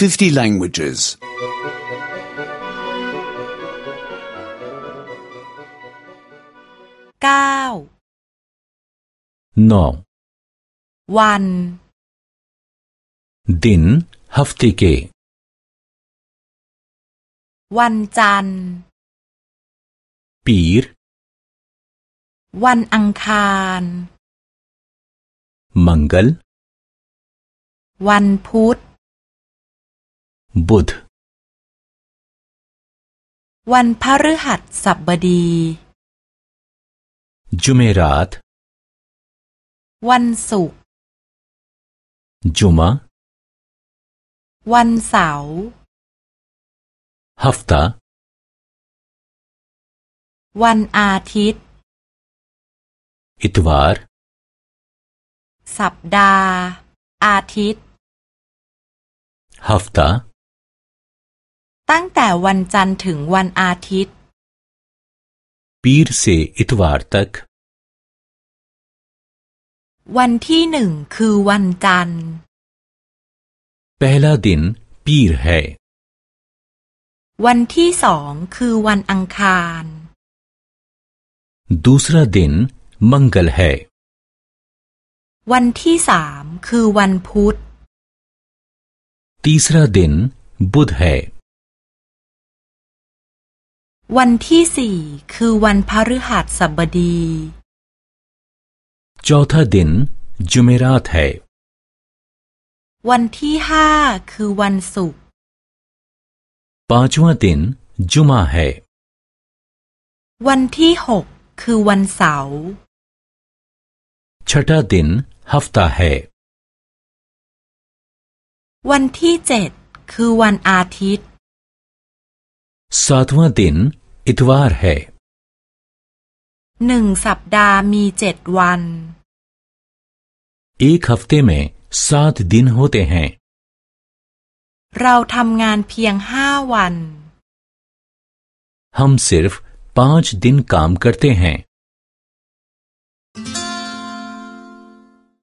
50 languages. เก้า नौ วัน दिन हफ्ते के วันจันทร์ पीर วันอังคาร मंगल วันพุธ บุษวันพฤหัสศบดี จุเมรัตวันศุกร์จุมาวันเสาร์ฮัฟตาวันอาทิตย์ อิตวารสัปดาห์ อาทิตย์ฮัฟตา ตั้งแต่วันจันทร์ถึงวันอาทิตย์ पीर से इतवार तक วันที่หนึ่งคือวันจันทร์ पहला दिन पीर है วันที่สองคือวันอังคาร दूसरा दिन मंगल है วันที่สามคือวันพุธ तीसरा दिन बुध है วันที่สี่คือวันพฤหัสบดี चौथा दिन जुमेरात है วันที่ห้าคือวันศุกร์ पांचवा दिन जुमा है วันที่หกคือวันเสาร์ छठा दिन हफ्ता है วันที่เจ็ดคือวันอาทิตย์ सातवां दिन इतवार है หนึ่งสัปดาห์มีเจ็ดวัน एक हफ्ते में सात दिन होते हैं เราทำงานเพียงห้าวัน हम सिर्फ पांच दिन काम करते हैं